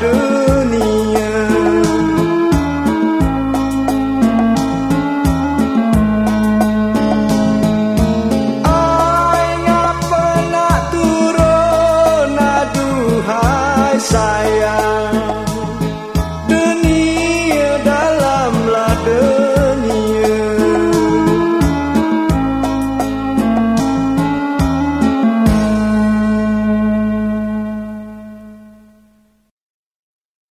do.